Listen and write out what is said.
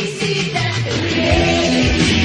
see that.